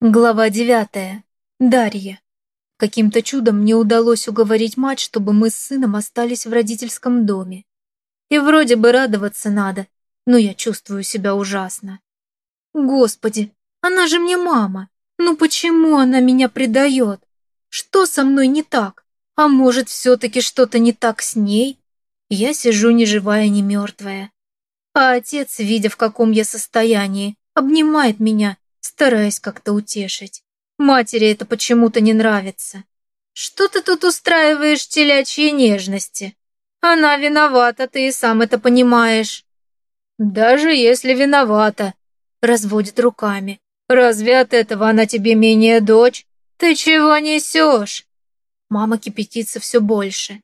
Глава девятая. Дарья. Каким-то чудом мне удалось уговорить мать, чтобы мы с сыном остались в родительском доме. И вроде бы радоваться надо, но я чувствую себя ужасно. Господи, она же мне мама. Ну почему она меня предает? Что со мной не так? А может, все-таки что-то не так с ней? Я сижу ни живая, ни мертвая. А отец, видя в каком я состоянии, обнимает меня стараясь как-то утешить. Матери это почему-то не нравится. Что ты тут устраиваешь телячьи нежности? Она виновата, ты и сам это понимаешь. Даже если виновата, разводит руками. Разве от этого она тебе менее дочь? Ты чего несешь? Мама кипятится все больше.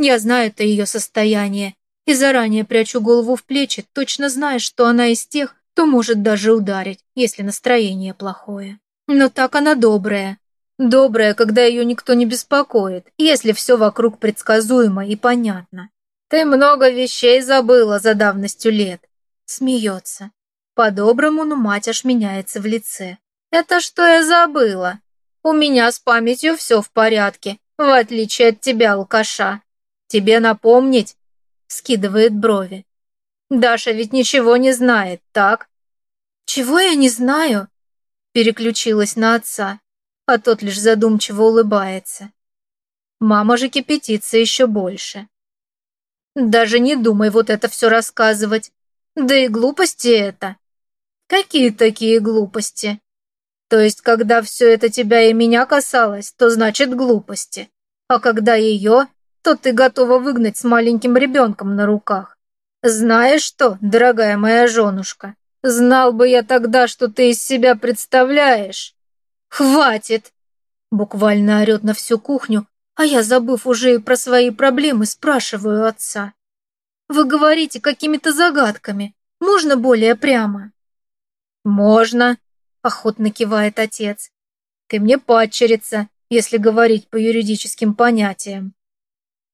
Я знаю это ее состояние и заранее прячу голову в плечи, точно зная, что она из тех, то может даже ударить, если настроение плохое. Но так она добрая. Добрая, когда ее никто не беспокоит, если все вокруг предсказуемо и понятно. Ты много вещей забыла за давностью лет. Смеется. По-доброму, но мать аж меняется в лице. Это что я забыла? У меня с памятью все в порядке, в отличие от тебя, алкаша. Тебе напомнить? Скидывает брови. Даша ведь ничего не знает, так? Чего я не знаю? Переключилась на отца, а тот лишь задумчиво улыбается. Мама же кипятится еще больше. Даже не думай вот это все рассказывать. Да и глупости это. Какие такие глупости? То есть, когда все это тебя и меня касалось, то значит глупости. А когда ее, то ты готова выгнать с маленьким ребенком на руках. «Знаешь что, дорогая моя женушка, знал бы я тогда, что ты из себя представляешь!» «Хватит!» Буквально орет на всю кухню, а я, забыв уже и про свои проблемы, спрашиваю отца. «Вы говорите какими-то загадками. Можно более прямо?» «Можно», — охотно кивает отец. «Ты мне падчерица, если говорить по юридическим понятиям».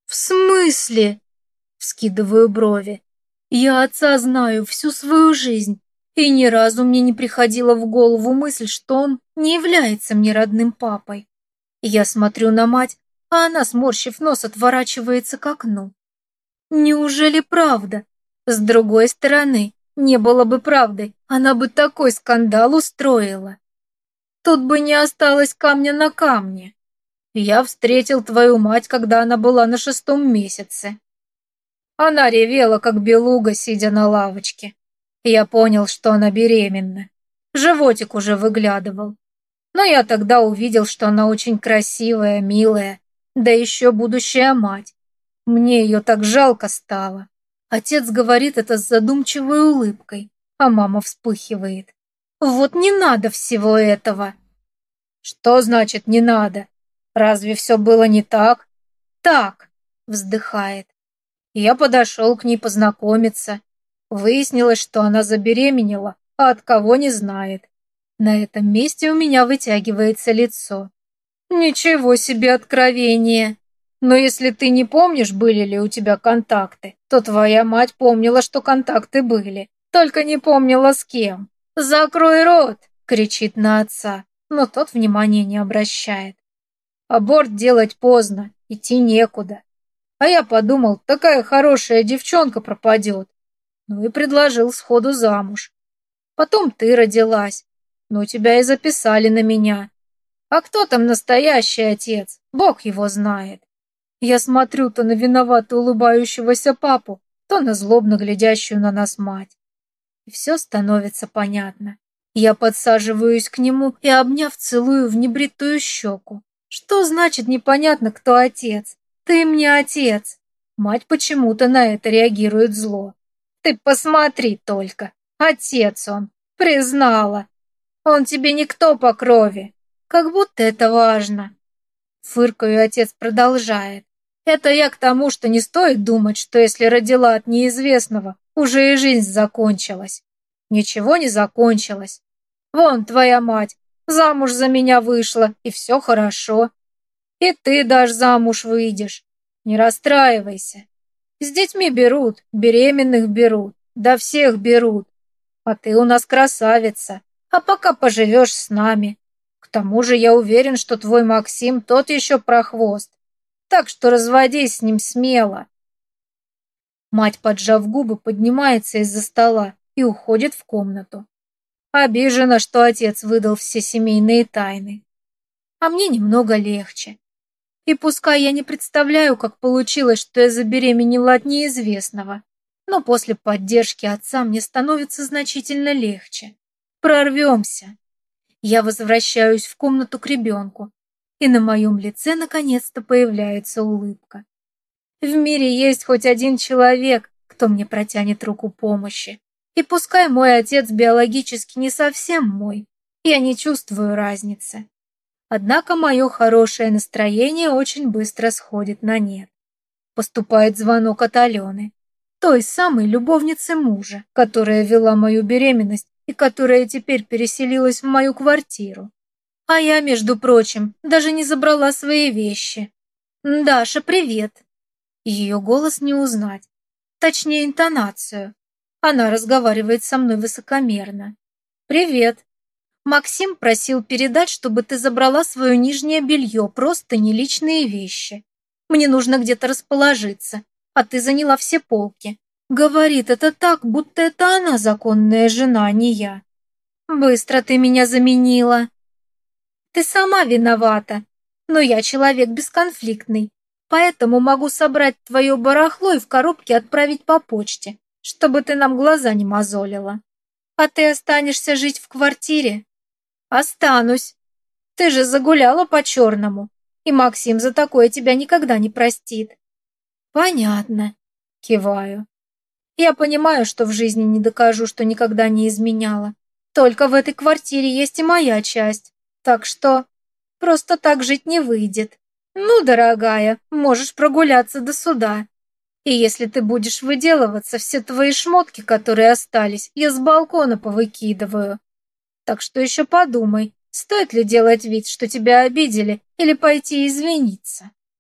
«В смысле?» — вскидываю брови. Я отца знаю всю свою жизнь, и ни разу мне не приходила в голову мысль, что он не является мне родным папой. Я смотрю на мать, а она, сморщив нос, отворачивается к окну. Неужели правда? С другой стороны, не было бы правдой, она бы такой скандал устроила. Тут бы не осталось камня на камне. Я встретил твою мать, когда она была на шестом месяце. Она ревела, как белуга, сидя на лавочке. Я понял, что она беременна. Животик уже выглядывал. Но я тогда увидел, что она очень красивая, милая, да еще будущая мать. Мне ее так жалко стало. Отец говорит это с задумчивой улыбкой, а мама вспыхивает. Вот не надо всего этого. Что значит не надо? Разве все было не так? Так, вздыхает. Я подошел к ней познакомиться. Выяснилось, что она забеременела, а от кого не знает. На этом месте у меня вытягивается лицо. Ничего себе откровение! Но если ты не помнишь, были ли у тебя контакты, то твоя мать помнила, что контакты были, только не помнила с кем. «Закрой рот!» — кричит на отца, но тот внимания не обращает. Аборт делать поздно, идти некуда. А я подумал, такая хорошая девчонка пропадет. Ну и предложил сходу замуж. Потом ты родилась. Ну, тебя и записали на меня. А кто там настоящий отец? Бог его знает. Я смотрю то на виновато улыбающегося папу, то на злобно глядящую на нас мать. И все становится понятно. Я подсаживаюсь к нему и, обняв, целую в небритую щеку. Что значит непонятно, кто отец? «Ты мне отец!» Мать почему-то на это реагирует зло. «Ты посмотри только! Отец он! Признала! Он тебе никто по крови! Как будто это важно!» Фыркаю, отец продолжает. «Это я к тому, что не стоит думать, что если родила от неизвестного, уже и жизнь закончилась. Ничего не закончилось. Вон твоя мать, замуж за меня вышла, и все хорошо. И ты даже замуж выйдешь. Не расстраивайся. С детьми берут, беременных берут, да всех берут. А ты у нас красавица. А пока поживешь с нами. К тому же я уверен, что твой Максим тот еще прохвост. Так что разводись с ним смело. Мать, поджав губы, поднимается из-за стола и уходит в комнату. Обижена, что отец выдал все семейные тайны. А мне немного легче. И пускай я не представляю, как получилось, что я забеременела от неизвестного, но после поддержки отца мне становится значительно легче. Прорвемся. Я возвращаюсь в комнату к ребенку, и на моем лице наконец-то появляется улыбка. В мире есть хоть один человек, кто мне протянет руку помощи. И пускай мой отец биологически не совсем мой, я не чувствую разницы. Однако мое хорошее настроение очень быстро сходит на нет. Поступает звонок от Алены, той самой любовницы мужа, которая вела мою беременность и которая теперь переселилась в мою квартиру. А я, между прочим, даже не забрала свои вещи. «Даша, привет!» Ее голос не узнать, точнее интонацию. Она разговаривает со мной высокомерно. «Привет. Максим просил передать, чтобы ты забрала свое нижнее белье, просто не личные вещи. Мне нужно где-то расположиться, а ты заняла все полки. Говорит это так, будто это она законная жена, а не я. Быстро ты меня заменила. Ты сама виновата, но я человек бесконфликтный, поэтому могу собрать твое барахло и в коробке отправить по почте чтобы ты нам глаза не мозолила. А ты останешься жить в квартире? Останусь. Ты же загуляла по-черному, и Максим за такое тебя никогда не простит. Понятно. Киваю. Я понимаю, что в жизни не докажу, что никогда не изменяла. Только в этой квартире есть и моя часть. Так что просто так жить не выйдет. Ну, дорогая, можешь прогуляться до суда. И если ты будешь выделываться, все твои шмотки, которые остались, я с балкона повыкидываю. Так что еще подумай, стоит ли делать вид, что тебя обидели, или пойти извиниться.